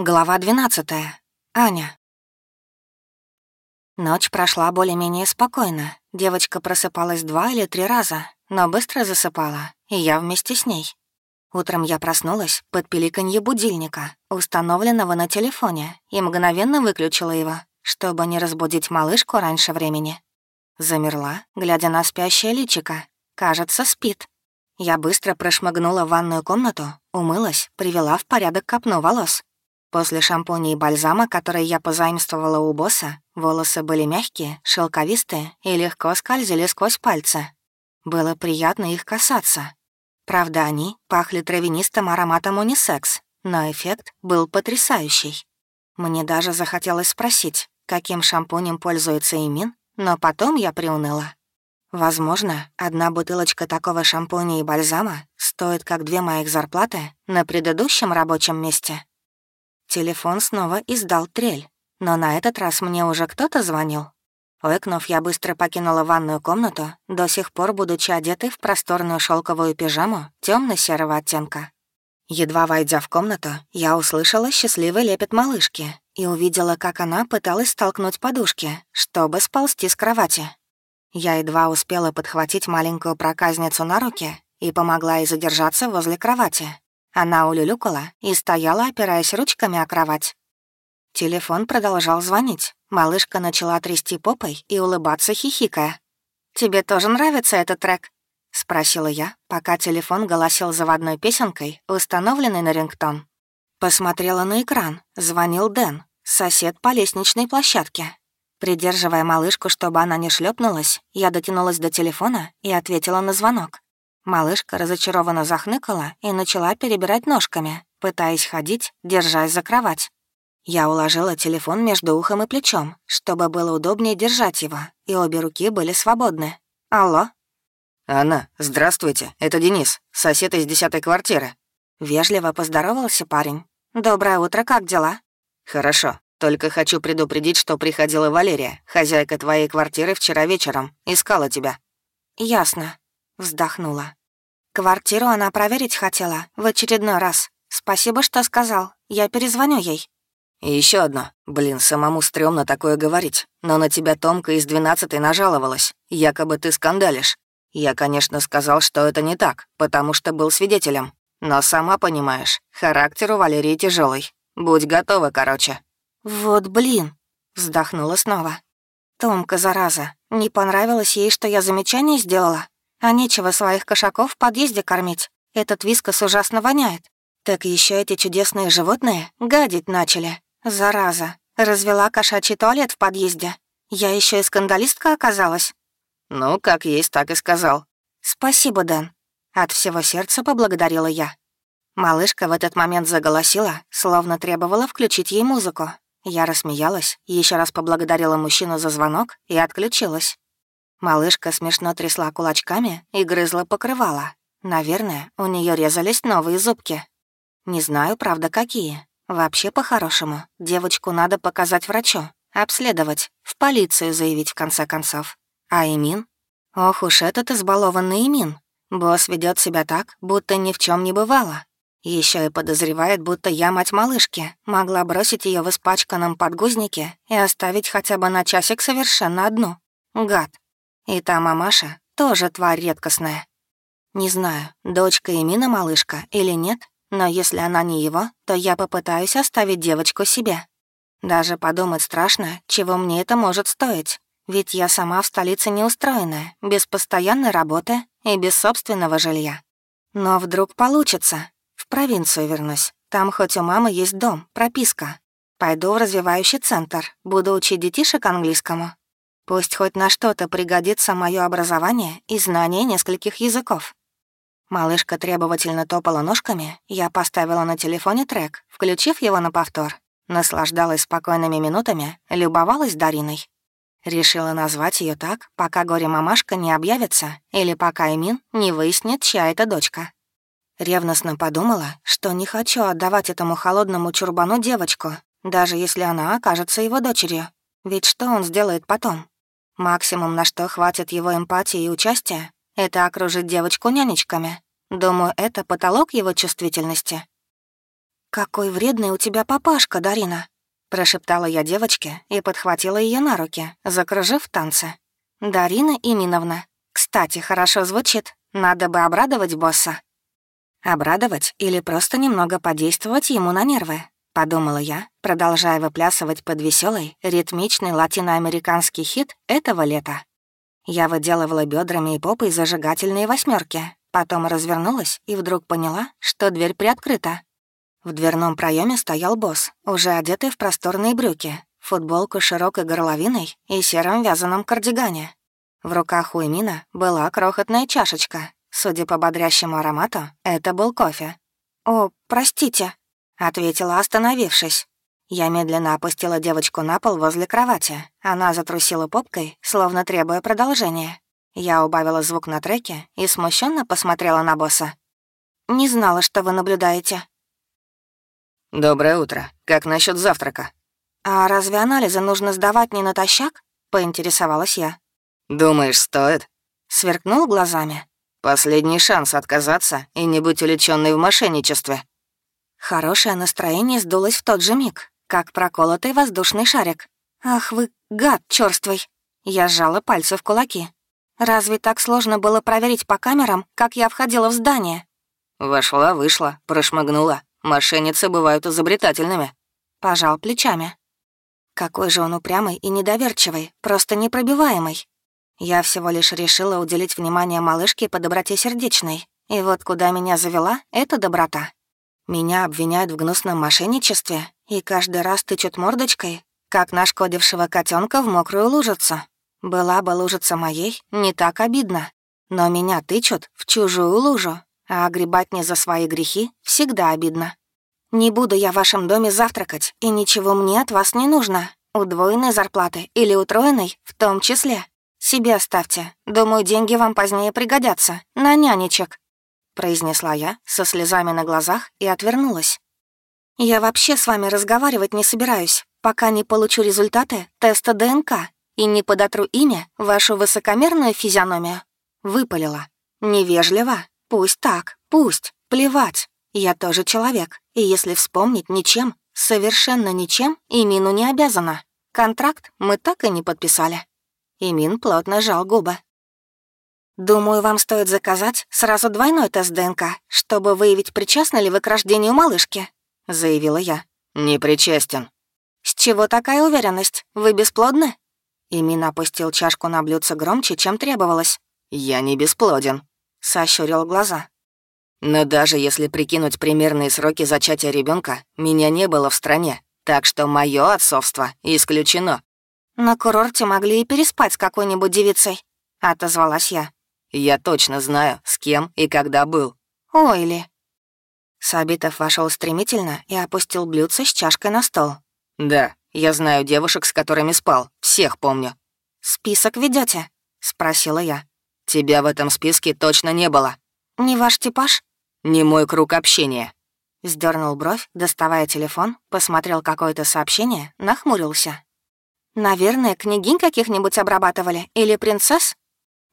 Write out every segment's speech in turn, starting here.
Глава 12. Аня. Ночь прошла более-менее спокойно. Девочка просыпалась два или три раза, но быстро засыпала, и я вместе с ней. Утром я проснулась под пиликанье будильника, установленного на телефоне, и мгновенно выключила его, чтобы не разбудить малышку раньше времени. Замерла, глядя на спящее личико. Кажется, спит. Я быстро прошмыгнула в ванную комнату, умылась, привела в порядок копну волос. После шампуня и бальзама, которые я позаимствовала у босса, волосы были мягкие, шелковистые и легко скользили сквозь пальцы. Было приятно их касаться. Правда, они пахли травянистым ароматом унисекс, но эффект был потрясающий. Мне даже захотелось спросить, каким шампунем пользуется Имин, но потом я приуныла. Возможно, одна бутылочка такого шампуня и бальзама стоит как две моих зарплаты на предыдущем рабочем месте. Телефон снова издал трель, но на этот раз мне уже кто-то звонил. Ойкнув, я быстро покинула ванную комнату, до сих пор будучи одетой в просторную шелковую пижаму темно серого оттенка. Едва войдя в комнату, я услышала счастливый лепет малышки и увидела, как она пыталась столкнуть подушки, чтобы сползти с кровати. Я едва успела подхватить маленькую проказницу на руки и помогла ей задержаться возле кровати, она улюлюкала и стояла, опираясь ручками о кровать. Телефон продолжал звонить. Малышка начала трясти попой и улыбаться, хихикая. «Тебе тоже нравится этот трек?» — спросила я, пока телефон голосил заводной песенкой, установленной на рингтон. Посмотрела на экран. Звонил Дэн, сосед по лестничной площадке. Придерживая малышку, чтобы она не шлепнулась, я дотянулась до телефона и ответила на звонок. Малышка разочарованно захныкала и начала перебирать ножками, пытаясь ходить, держась за кровать. Я уложила телефон между ухом и плечом, чтобы было удобнее держать его, и обе руки были свободны. «Алло?» «Анна, здравствуйте, это Денис, сосед из десятой квартиры». Вежливо поздоровался парень. «Доброе утро, как дела?» «Хорошо, только хочу предупредить, что приходила Валерия, хозяйка твоей квартиры вчера вечером, искала тебя». «Ясно», — вздохнула. Квартиру она проверить хотела в очередной раз. Спасибо, что сказал. Я перезвоню ей. И еще одно. Блин, самому стрёмно такое говорить. Но на тебя Томка из двенадцатой нажаловалась. Якобы ты скандалишь. Я, конечно, сказал, что это не так, потому что был свидетелем. Но сама понимаешь, характер у Валерии тяжелый. Будь готова, короче. Вот блин, вздохнула снова. Томка, зараза, не понравилось ей, что я замечание сделала? А нечего своих кошаков в подъезде кормить. Этот вискос ужасно воняет. Так еще эти чудесные животные гадить начали. Зараза. Развела кошачий туалет в подъезде. Я еще и скандалистка оказалась. Ну, как есть, так и сказал. Спасибо, Дэн. От всего сердца поблагодарила я. Малышка в этот момент заголосила, словно требовала включить ей музыку. Я рассмеялась, еще раз поблагодарила мужчину за звонок и отключилась. Малышка смешно трясла кулачками и грызла покрывало. Наверное, у нее резались новые зубки. Не знаю, правда, какие. Вообще, по-хорошему, девочку надо показать врачу, обследовать, в полицию заявить, в конце концов. А Имин? Ох уж этот избалованный Имин. Босс ведет себя так, будто ни в чем не бывало. Еще и подозревает, будто я мать малышки, могла бросить ее в испачканном подгузнике и оставить хотя бы на часик совершенно одну. Гад. И та мамаша тоже тварь редкостная. Не знаю, дочка Эмина малышка или нет, но если она не его, то я попытаюсь оставить девочку себе. Даже подумать страшно, чего мне это может стоить. Ведь я сама в столице неустроенная, без постоянной работы и без собственного жилья. Но вдруг получится. В провинцию вернусь. Там хоть у мамы есть дом, прописка. Пойду в развивающий центр, буду учить детишек английскому. Пусть хоть на что-то пригодится мое образование и знание нескольких языков. Малышка требовательно топала ножками, я поставила на телефоне трек, включив его на повтор. Наслаждалась спокойными минутами, любовалась Дариной. Решила назвать ее так, пока горе-мамашка не объявится или пока Эмин не выяснит, чья это дочка. Ревностно подумала, что не хочу отдавать этому холодному чурбану девочку, даже если она окажется его дочерью. Ведь что он сделает потом? Максимум, на что хватит его эмпатии и участия, это окружить девочку нянечками. Думаю, это потолок его чувствительности. «Какой вредный у тебя папашка, Дарина!» Прошептала я девочке и подхватила ее на руки, закружив в танце. «Дарина Иминовна. Кстати, хорошо звучит. Надо бы обрадовать босса». «Обрадовать или просто немного подействовать ему на нервы?» — подумала я, продолжая выплясывать под веселый, ритмичный латиноамериканский хит этого лета. Я выделывала бедрами и попой зажигательные восьмерки, потом развернулась и вдруг поняла, что дверь приоткрыта. В дверном проеме стоял босс, уже одетый в просторные брюки, футболку широкой горловиной и сером вязаном кардигане. В руках у Эмина была крохотная чашечка. Судя по бодрящему аромату, это был кофе. «О, простите», — ответила, остановившись. Я медленно опустила девочку на пол возле кровати. Она затрусила попкой, словно требуя продолжения. Я убавила звук на треке и смущенно посмотрела на босса. «Не знала, что вы наблюдаете», «Доброе утро. Как насчет завтрака?» «А разве анализы нужно сдавать не натощак?» — поинтересовалась я. «Думаешь, стоит?» — сверкнул глазами. «Последний шанс отказаться и не быть увлечённой в мошенничестве». Хорошее настроение сдулось в тот же миг, как проколотый воздушный шарик. «Ах вы, гад чёрствый!» Я сжала пальцы в кулаки. «Разве так сложно было проверить по камерам, как я входила в здание?» Вошла, вышла, прошмыгнула. Мошенницы бывают изобретательными. Пожал плечами. Какой же он упрямый и недоверчивый, просто непробиваемый. Я всего лишь решила уделить внимание малышке по доброте сердечной. И вот куда меня завела эта доброта. Меня обвиняют в гнусном мошенничестве и каждый раз тычут мордочкой, как нашкодившего котенка в мокрую лужицу. Была бы лужица моей, не так обидно. Но меня тычут в чужую лужу, а огребать не за свои грехи всегда обидно. Не буду я в вашем доме завтракать, и ничего мне от вас не нужно. Удвоенной зарплаты или утроенной в том числе. Себе оставьте. Думаю, деньги вам позднее пригодятся. На нянечек», — произнесла я со слезами на глазах и отвернулась. «Я вообще с вами разговаривать не собираюсь, пока не получу результаты теста ДНК и не подотру имя вашу высокомерную физиономию». Выпалила. Невежливо, Пусть так, пусть, плевать. Я тоже человек, и если вспомнить ничем, совершенно ничем, Имину не обязана. Контракт мы так и не подписали. Имин плотно жал губы. «Думаю, вам стоит заказать сразу двойной тест ДНК, чтобы выявить, причастны ли вы к рождению малышки», — заявила я. «Не причастен». «С чего такая уверенность? Вы бесплодны?» Имин опустил чашку на блюдце громче, чем требовалось. «Я не бесплоден», — сощурил глаза. «Но даже если прикинуть примерные сроки зачатия ребенка, меня не было в стране, так что мое отцовство исключено». «На курорте могли и переспать с какой-нибудь девицей», — отозвалась я. «Я точно знаю, с кем и когда был». «Ой ли». Сабитов вошел стремительно и опустил блюдце с чашкой на стол. «Да, я знаю девушек, с которыми спал. Всех помню». «Список ведете? спросила я. Тебя в этом списке точно не было. Не ваш типаж? Не мой круг общения. Сдернул бровь, доставая телефон, посмотрел какое-то сообщение, нахмурился. «Наверное, княгинь каких-нибудь обрабатывали или принцесс?»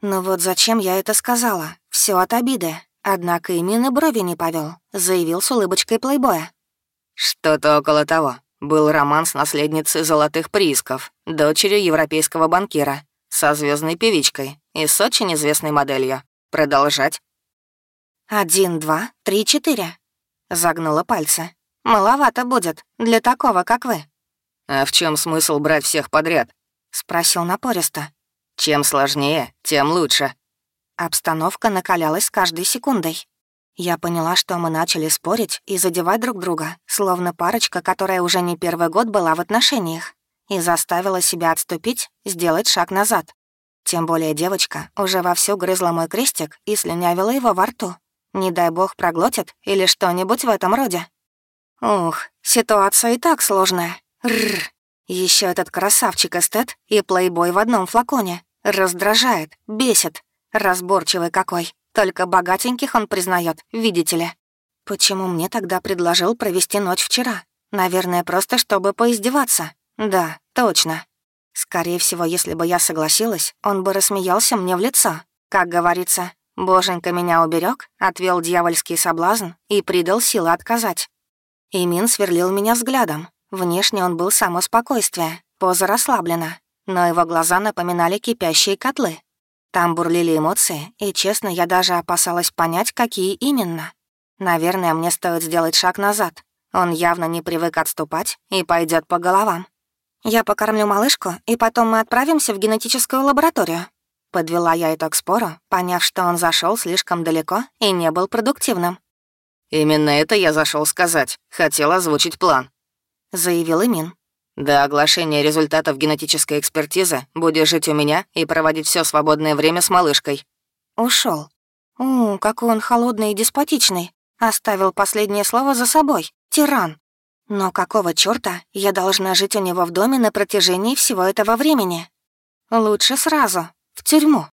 «Ну вот зачем я это сказала? Все от обиды». Однако и мины брови не повел, заявил с улыбочкой плейбоя. «Что-то около того. Был роман с наследницей золотых приисков, дочерью европейского банкира со звездной певичкой и с очень известной моделью. Продолжать. «Один, два, три, четыре», — загнула пальцы. «Маловато будет для такого, как вы». «А в чем смысл брать всех подряд?» — спросил напористо. «Чем сложнее, тем лучше». Обстановка накалялась с каждой секундой. Я поняла, что мы начали спорить и задевать друг друга, словно парочка, которая уже не первый год была в отношениях и заставила себя отступить, сделать шаг назад. Тем более девочка уже вовсю грызла мой крестик и слюнявила его во рту. Не дай бог проглотит или что-нибудь в этом роде. Ух, ситуация и так сложная. Рррр. Еще этот красавчик-эстет и плейбой в одном флаконе. Раздражает, бесит. Разборчивый какой. Только богатеньких он признает, видите ли. Почему мне тогда предложил провести ночь вчера? Наверное, просто чтобы поиздеваться. Да, точно. Скорее всего, если бы я согласилась, он бы рассмеялся мне в лицо. Как говорится, боженька меня уберег, отвел дьявольский соблазн и придал силы отказать. Имин сверлил меня взглядом. Внешне он был само спокойствие, поза расслаблена, но его глаза напоминали кипящие котлы. Там бурлили эмоции, и, честно, я даже опасалась понять, какие именно. Наверное, мне стоит сделать шаг назад. Он явно не привык отступать и пойдет по головам. «Я покормлю малышку, и потом мы отправимся в генетическую лабораторию». Подвела я итог спору, поняв, что он зашел слишком далеко и не был продуктивным. «Именно это я зашел сказать. Хотел озвучить план», — заявил Имин. До оглашения результатов генетической экспертизы будешь жить у меня и проводить все свободное время с малышкой». Ушел. У, какой он холодный и деспотичный. Оставил последнее слово за собой. Тиран. Но какого чёрта я должна жить у него в доме на протяжении всего этого времени? Лучше сразу, в тюрьму.